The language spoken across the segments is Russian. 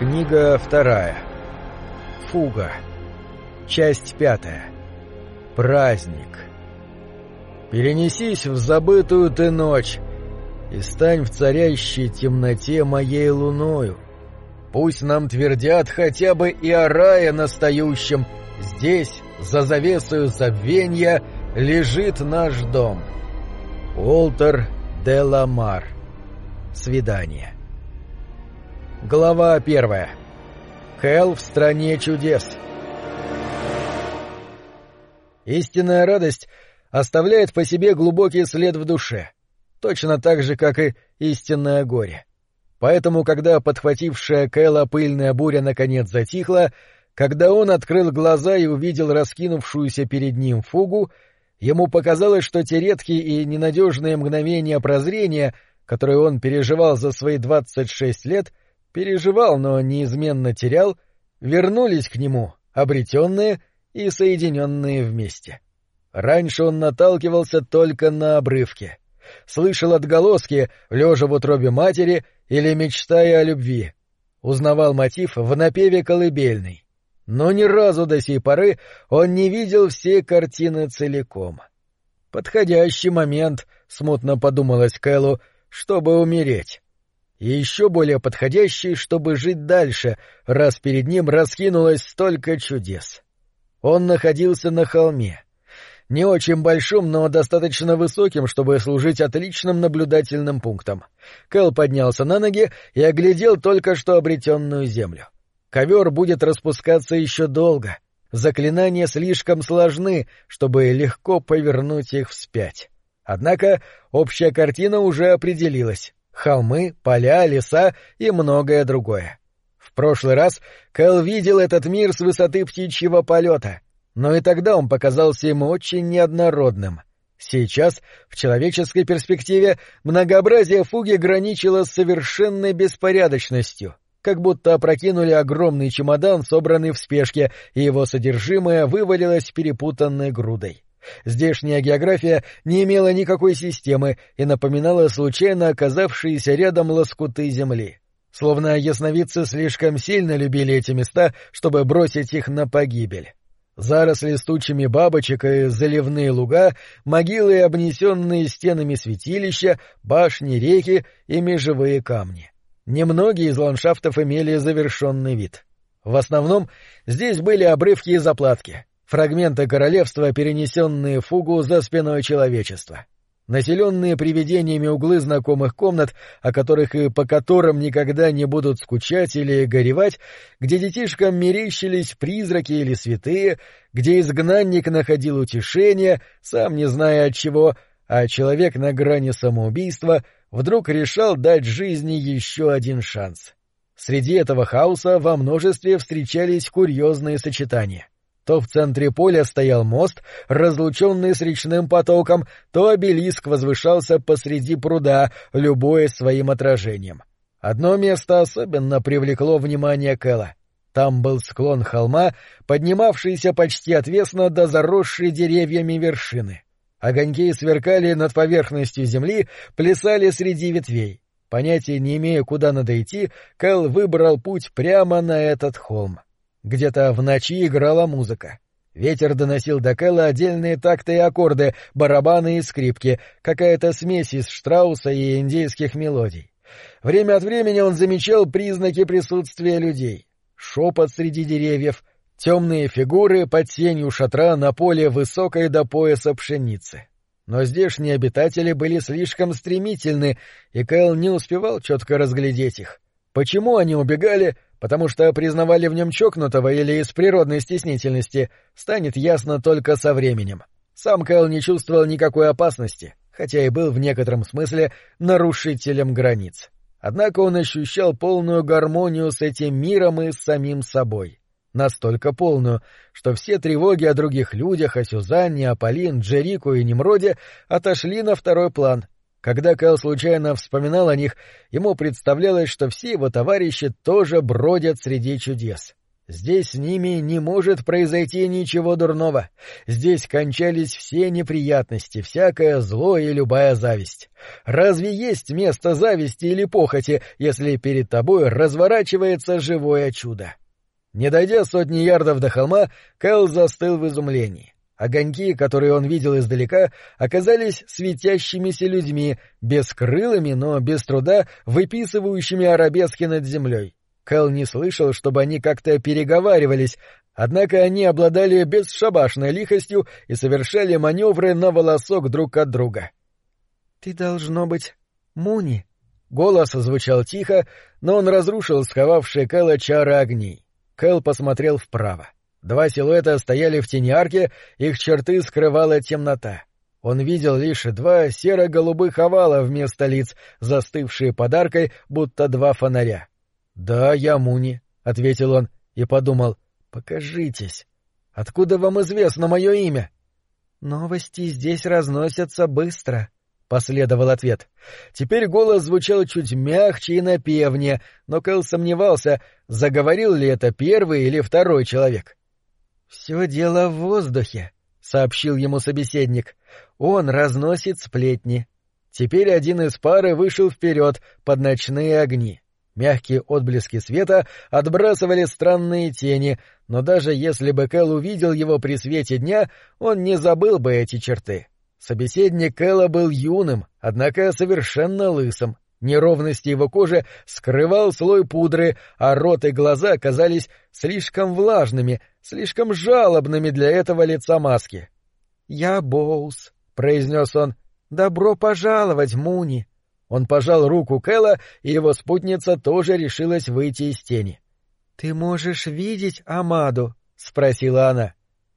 Книга вторая. Фуга. Часть пятая. Праздник. Перенесись в забытую ты ночь и стань в царящей темноте моей луною. Пусть нам твердят хотя бы и о рае настающем. Здесь, за завесою забвенья, лежит наш дом. Уолтер де Ламар. Свидание. Глава первая. Хелл в стране чудес. Истинная радость оставляет по себе глубокий след в душе, точно так же, как и истинное горе. Поэтому, когда подхватившая Кэла пыльная буря наконец затихла, когда он открыл глаза и увидел раскинувшуюся перед ним фугу, ему показалось, что те редкие и ненадежные мгновения прозрения, которые он переживал за свои двадцать шесть лет, переживал, но неизменно терял, вернулись к нему, обретенные и соединенные вместе. Раньше он наталкивался только на обрывки — слышал отголоски, лежа в утробе матери или мечтая о любви. Узнавал мотив в напеве колыбельной. Но ни разу до сей поры он не видел всей картины целиком. Подходящий момент, смутно подумалось Кэллу, чтобы умереть. И еще более подходящий, чтобы жить дальше, раз перед ним раскинулось столько чудес. Он находился на холме не очень большим, но достаточно высоким, чтобы служить отличным наблюдательным пунктом. Кэл поднялся на ноги и оглядел только что обретенную землю. Ковер будет распускаться еще долго. Заклинания слишком сложны, чтобы легко повернуть их вспять. Однако общая картина уже определилась. Холмы, поля, леса и многое другое. В прошлый раз Кэл видел этот мир с высоты птичьего полета — но и тогда он показался ему очень неоднородным. Сейчас, в человеческой перспективе, многообразие фуги граничило с совершенной беспорядочностью, как будто опрокинули огромный чемодан, собранный в спешке, и его содержимое вывалилось перепутанной грудой. Здешняя география не имела никакой системы и напоминала случайно оказавшиеся рядом лоскуты земли. Словно ясновидцы слишком сильно любили эти места, чтобы бросить их на погибель заросли с тучами бабочек и заливные луга, могилы обнесенные стенами святилища, башни, реки и межевые камни. Немногие из ландшафтов имели завершенный вид. В основном здесь были обрывки и заплатки, фрагменты королевства, перенесенные фугу за спиной человечества населенные привидениями углы знакомых комнат, о которых и по которым никогда не будут скучать или горевать, где детишкам мерещились призраки или святые, где изгнанник находил утешение, сам не зная от чего, а человек на грани самоубийства вдруг решал дать жизни еще один шанс. Среди этого хаоса во множестве встречались курьезные сочетания то в центре поля стоял мост, разлученный с речным потоком, то обелиск возвышался посреди пруда, любое своим отражением. Одно место особенно привлекло внимание Кэла. Там был склон холма, поднимавшийся почти отвесно до заросшей деревьями вершины. Огоньки сверкали над поверхностью земли, плясали среди ветвей. Понятия не имея, куда надо идти, Кэл выбрал путь прямо на этот холм. Где-то в ночи играла музыка. Ветер доносил до Кэлла отдельные такты и аккорды, барабаны и скрипки, какая-то смесь из Штрауса и индейских мелодий. Время от времени он замечал признаки присутствия людей. Шепот среди деревьев, темные фигуры под сенью шатра на поле высокой до пояса пшеницы. Но здешние обитатели были слишком стремительны, и Кэл не успевал четко разглядеть их. Почему они убегали, потому что признавали в нем чокнутого или из природной стеснительности, станет ясно только со временем. Сам Кэл не чувствовал никакой опасности, хотя и был в некотором смысле нарушителем границ. Однако он ощущал полную гармонию с этим миром и с самим собой. Настолько полную, что все тревоги о других людях, о Сюзанне, Аполлин, Джерику и Немроде отошли на второй план — когда Кэл случайно вспоминал о них, ему представлялось, что все его товарищи тоже бродят среди чудес. Здесь с ними не может произойти ничего дурного. Здесь кончались все неприятности, всякое зло и любая зависть. Разве есть место зависти или похоти, если перед тобой разворачивается живое чудо? Не дойдя сотни ярдов до холма, Кэл застыл в изумлении. Огоньки, которые он видел издалека, оказались светящимися людьми, бескрылыми, но без труда выписывающими арабески над землей. Кэл не слышал, чтобы они как-то переговаривались, однако они обладали бесшабашной лихостью и совершали маневры на волосок друг от друга. — Ты должно быть Муни. Голос звучал тихо, но он разрушил сховавшие Кэла чары огней. Кэл посмотрел вправо. Два силуэта стояли в тени арки, их черты скрывала темнота. Он видел лишь два серо-голубых овала вместо лиц, застывшие подаркой, будто два фонаря. «Да, я Муни», — ответил он и подумал, «покажитесь. Откуда вам известно мое имя?» «Новости здесь разносятся быстро», — последовал ответ. Теперь голос звучал чуть мягче и напевнее, но Кэл сомневался, заговорил ли это первый или второй человек. «Все дело в воздухе», — сообщил ему собеседник. «Он разносит сплетни». Теперь один из пары вышел вперед под ночные огни. Мягкие отблески света отбрасывали странные тени, но даже если бы Кэл увидел его при свете дня, он не забыл бы эти черты. Собеседник Кэла был юным, однако совершенно лысым. Неровности его кожи скрывал слой пудры, а рот и глаза казались слишком влажными, слишком жалобными для этого лица маски. — Я Боус, — произнес он. — Добро пожаловать, Муни. Он пожал руку Кэла, и его спутница тоже решилась выйти из тени. — Ты можешь видеть Амаду? — спросила она.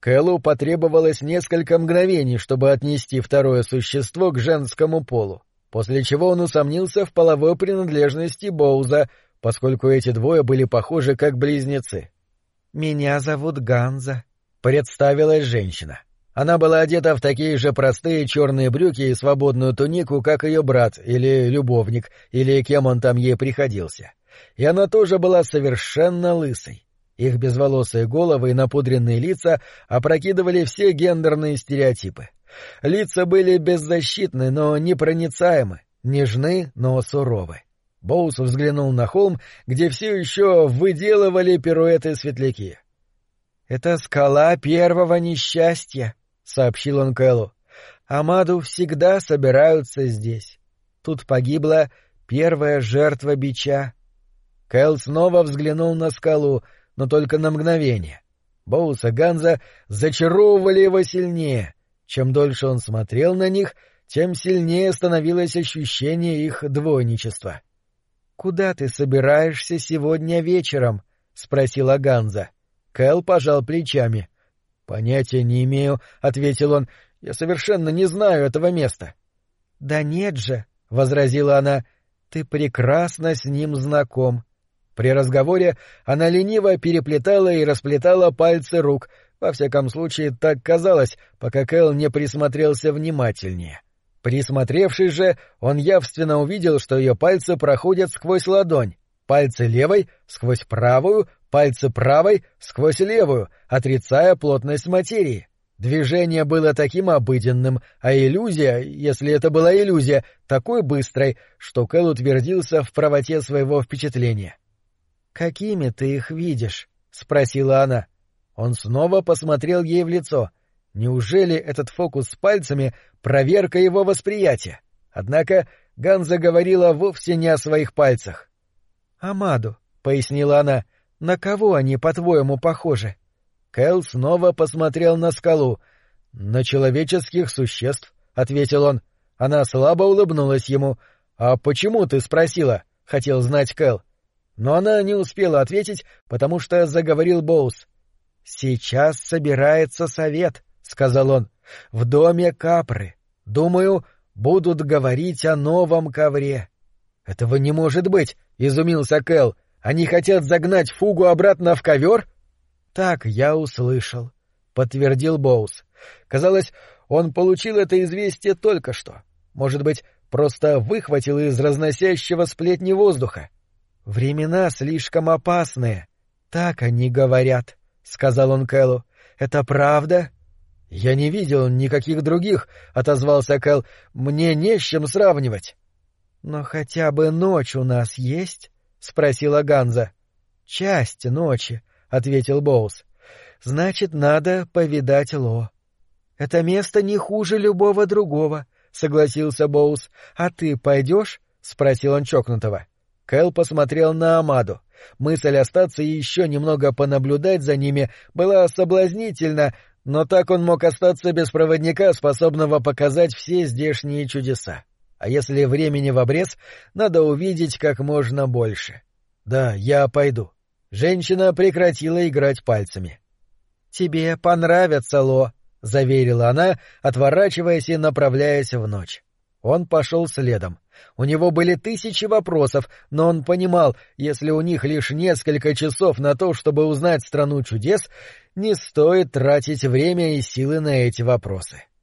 Кэлу потребовалось несколько мгновений, чтобы отнести второе существо к женскому полу, после чего он усомнился в половой принадлежности Боуза, поскольку эти двое были похожи как близнецы. — Меня зовут Ганза, — представилась женщина. — она была одета в такие же простые черные брюки и свободную тунику, как ее брат или любовник, или кем он там ей приходился. И она тоже была совершенно лысой. Их безволосые головы и напудренные лица опрокидывали все гендерные стереотипы. Лица были беззащитны, но непроницаемы, нежны, но суровы. Боус взглянул на холм, где все еще выделывали пируэты светляки. — Это скала первого несчастья, — сообщил он Кэллу. — Амаду всегда собираются здесь. Тут погибла первая жертва бича. Кэл снова взглянул на скалу, но только на мгновение. Боус и Ганза зачаровывали его сильнее. Чем дольше он смотрел на них, тем сильнее становилось ощущение их двойничества. — Куда ты собираешься сегодня вечером? — спросила Ганза. Кэл пожал плечами. — Понятия не имею, — ответил он. — Я совершенно не знаю этого места. — Да нет же, — возразила она, — ты прекрасно с ним знаком. При разговоре она лениво переплетала и расплетала пальцы рук, во всяком случае так казалось, пока Кэл не присмотрелся внимательнее. Присмотревшись же, он явственно увидел, что ее пальцы проходят сквозь ладонь, пальцы левой — сквозь правую, пальцы правой сквозь левую, отрицая плотность материи. Движение было таким обыденным, а иллюзия, если это была иллюзия, такой быстрой, что Кэл утвердился в правоте своего впечатления. «Какими ты их видишь?» — спросила она. Он снова посмотрел ей в лицо. Неужели этот фокус с пальцами — проверка его восприятия? Однако Ганза говорила вовсе не о своих пальцах. «Амаду», — пояснила она, на кого они, по-твоему, похожи? Кэл снова посмотрел на скалу. На человеческих существ, ответил он. Она слабо улыбнулась ему. А почему ты спросила? хотел знать Кэл. Но она не успела ответить, потому что заговорил Боус. Сейчас собирается совет, сказал он, в доме Капры. Думаю, будут говорить о новом ковре. Этого не может быть, изумился Кэл. Они хотят загнать фугу обратно в ковер? Так я услышал, подтвердил Боус. Казалось, он получил это известие только что. Может быть, просто выхватил из разносящего сплетни воздуха. Времена слишком опасные. Так они говорят, — сказал он Кэлу. — Это правда? — Я не видел никаких других, — отозвался Кэл. — Мне не с чем сравнивать. — Но хотя бы ночь у нас есть? — спросила Ганза. — Часть ночи, — ответил Боус. — Значит, надо повидать Ло. — Это место не хуже любого другого, — согласился Боус. — А ты пойдешь? — спросил он чокнутого. Кэл посмотрел на Амаду. Мысль остаться и еще немного понаблюдать за ними была соблазнительна, но так он мог остаться без проводника, способного показать все здешние чудеса. А если времени в обрез, надо увидеть как можно больше. Да, я пойду. Женщина прекратила играть пальцами. — Тебе понравится, Ло, — заверила она, отворачиваясь и направляясь в ночь. Он пошел следом. У него были тысячи вопросов, но он понимал, если у них лишь несколько часов на то, чтобы узнать страну чудес, не стоит тратить время и силы на эти вопросы. —